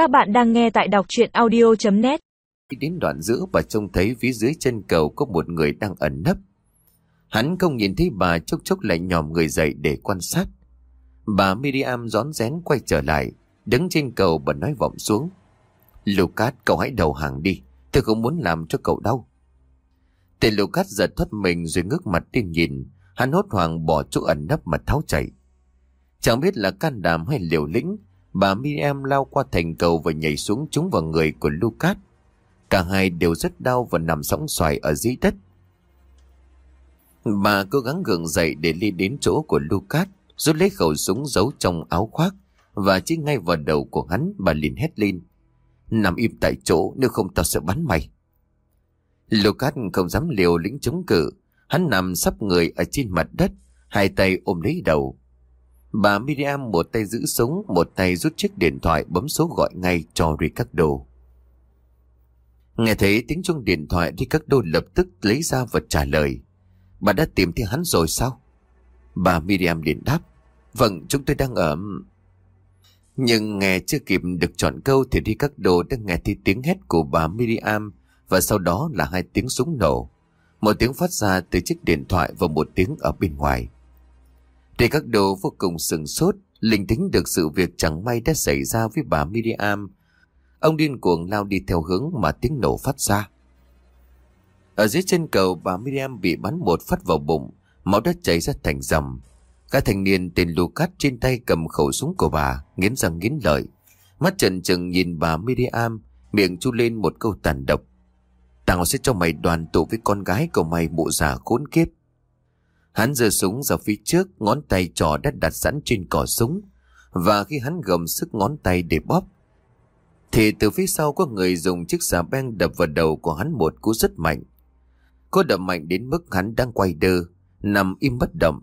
Các bạn đang nghe tại đọc chuyện audio.net Đến đoạn giữa bà trông thấy phía dưới chân cầu có một người đang ẩn nấp. Hắn không nhìn thấy bà chốc chốc lại nhòm người dậy để quan sát. Bà Miriam rón rén quay trở lại, đứng trên cầu bà nói vọng xuống. Lucas, cậu hãy đầu hàng đi, tôi không muốn làm cho cậu đau. Tên Lucas giật thoát mình rồi ngước mặt lên nhìn, hắn hốt hoảng bỏ chỗ ẩn nấp mà tháo chạy. Chẳng biết là can đảm hay liều lĩnh, bà Miriam lao qua thành cầu và nhảy xuống trúng vào người của Lucas. Cả hai đều rất đau và nằm sóng xoài ở dưới đất. Bà cố gắng gượng dậy để đi đến chỗ của Lucas, rút lấy khẩu súng giấu trong áo khoác và chỉ ngay vào đầu của hắn bà liền hét lên. Nằm im tại chỗ nếu không tao sẽ bắn mày. Lucas không dám liều lĩnh chống cự, hắn nằm sắp người ở trên mặt đất, hai tay ôm lấy đầu. Bà Miriam một tay giữ súng, một tay rút chiếc điện thoại bấm số gọi ngay cho Ricardo. Nghe thấy tiếng chuông điện thoại Ricardo lập tức lấy ra và trả lời. Bà đã tìm thấy hắn rồi sao? Bà Miriam liền đáp. Vâng, chúng tôi đang ở... Nhưng nghe chưa kịp được chọn câu thì Ricardo đã nghe thấy tiếng hét của bà Miriam và sau đó là hai tiếng súng nổ. Một tiếng phát ra từ chiếc điện thoại và một tiếng ở bên ngoài. Khi các đồ vô cùng sừng sốt, linh tính được sự việc chẳng may đã xảy ra với bà Miriam. Ông điên cuồng lao đi theo hướng mà tiếng nổ phát ra. Ở dưới chân cầu bà Miriam bị bắn một phát vào bụng, máu đã chảy ra thành dầm. Các thanh niên tên Lucas trên tay cầm khẩu súng của bà, nghiến răng nghiến lợi. Mắt trần trừng nhìn bà Miriam, miệng chu lên một câu tàn độc. Tao sẽ cho mày đoàn tụ với con gái của mày mụ già khốn kiếp. Hắn giơ súng ra phía trước, ngón tay trỏ đã đặt sẵn trên cỏ súng. Và khi hắn gầm sức ngón tay để bóp, thì từ phía sau có người dùng chiếc xà beng đập vào đầu của hắn một cú rất mạnh. Cô đập mạnh đến mức hắn đang quay đơ, nằm im bất động.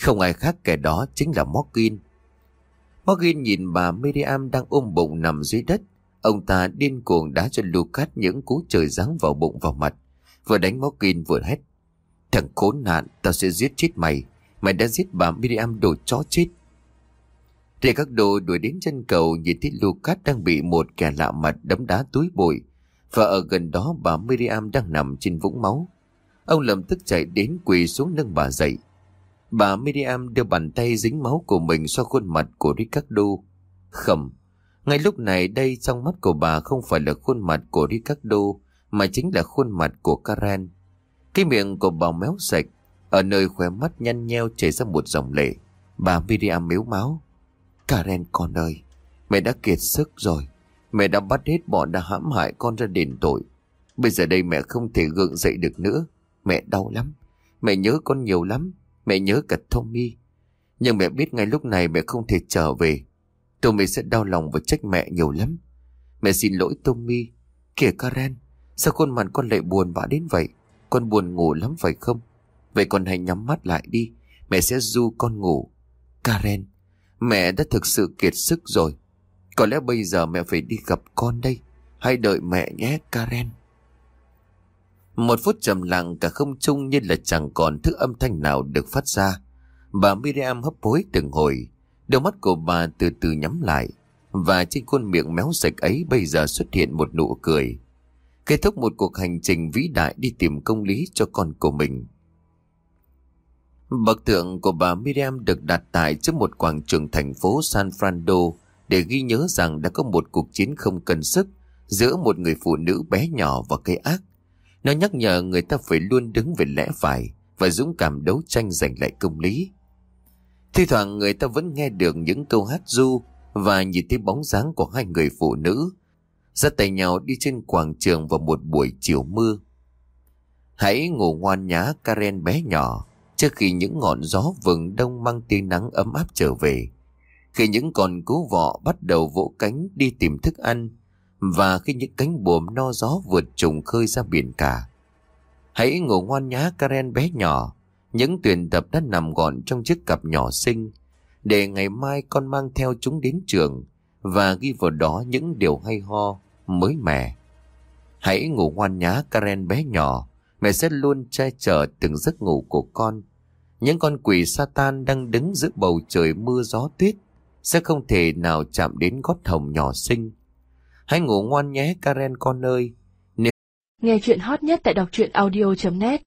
Không ai khác kẻ đó chính là Morgan. Morgan nhìn bà Miriam đang ôm bụng nằm dưới đất. Ông ta điên cuồng đá cho Lucas những cú trời giáng vào bụng vào mặt. Vừa đánh Morgan vừa hét. Thằng khốn nạn, tao sẽ giết chết mày. Mày đã giết bà Miriam đồ chó chết. Thì các đồ đuổi đến chân cầu nhìn thấy Lucas đang bị một kẻ lạ mặt đấm đá túi bụi. Và ở gần đó bà Miriam đang nằm trên vũng máu. Ông lập tức chạy đến quỳ xuống nâng bà dậy. Bà Miriam đưa bàn tay dính máu của mình xoa khuôn mặt của Ricardo. Khẩm. Ngay lúc này đây trong mắt của bà không phải là khuôn mặt của Ricardo mà chính là khuôn mặt của Karen. Cái miệng của bà méo sạch, ở nơi khóe mắt nhăn nheo chảy ra một dòng lệ. Bà Miriam miếu máu. Karen con ơi, mẹ đã kiệt sức rồi. Mẹ đã bắt hết bọn đã hãm hại con ra đền tội. Bây giờ đây mẹ không thể gượng dậy được nữa. Mẹ đau lắm. Mẹ nhớ con nhiều lắm. Mẹ nhớ cả Tommy. Nhưng mẹ biết ngay lúc này mẹ không thể trở về. Tommy sẽ đau lòng và trách mẹ nhiều lắm. Mẹ xin lỗi Tommy. Kìa Karen, sao khuôn mặt con lại buồn bã đến vậy? Con buồn ngủ lắm phải không? Vậy con hãy nhắm mắt lại đi. Mẹ sẽ du con ngủ. Karen, mẹ đã thực sự kiệt sức rồi. Có lẽ bây giờ mẹ phải đi gặp con đây. Hãy đợi mẹ nhé Karen. Một phút trầm lặng cả không trung như là chẳng còn thứ âm thanh nào được phát ra. Bà Miriam hấp hối từng hồi. Đôi mắt của bà từ từ nhắm lại. Và trên khuôn miệng méo sạch ấy bây giờ xuất hiện một nụ cười. Kết thúc một cuộc hành trình vĩ đại đi tìm công lý cho con của mình. Bậc tượng của bà Miriam được đặt tại trước một quảng trường thành phố San Fernando để ghi nhớ rằng đã có một cuộc chiến không cân sức giữa một người phụ nữ bé nhỏ và cây ác. Nó nhắc nhở người ta phải luôn đứng về lẽ phải và dũng cảm đấu tranh giành lại công lý. Thì thoảng người ta vẫn nghe được những câu hát du và nhìn thấy bóng dáng của hai người phụ nữ ra tay nhau đi trên quảng trường vào một buổi chiều mưa. Hãy ngủ ngoan nhá Karen bé nhỏ trước khi những ngọn gió vừng đông mang tia nắng ấm áp trở về. Khi những con cú vọ bắt đầu vỗ cánh đi tìm thức ăn và khi những cánh buồm no gió vượt trùng khơi ra biển cả. Hãy ngủ ngoan nhá Karen bé nhỏ, những tuyển tập đã nằm gọn trong chiếc cặp nhỏ xinh, để ngày mai con mang theo chúng đến trường và ghi vào đó những điều hay ho, mới mẻ. Hãy ngủ ngoan nhá Karen bé nhỏ, mẹ sẽ luôn che chở từng giấc ngủ của con. Những con quỷ Satan đang đứng giữa bầu trời mưa gió tuyết sẽ không thể nào chạm đến gót hồng nhỏ xinh. Hãy ngủ ngoan nhé Karen con ơi. Nghe chuyện hot nhất tại đọc truyện audio.net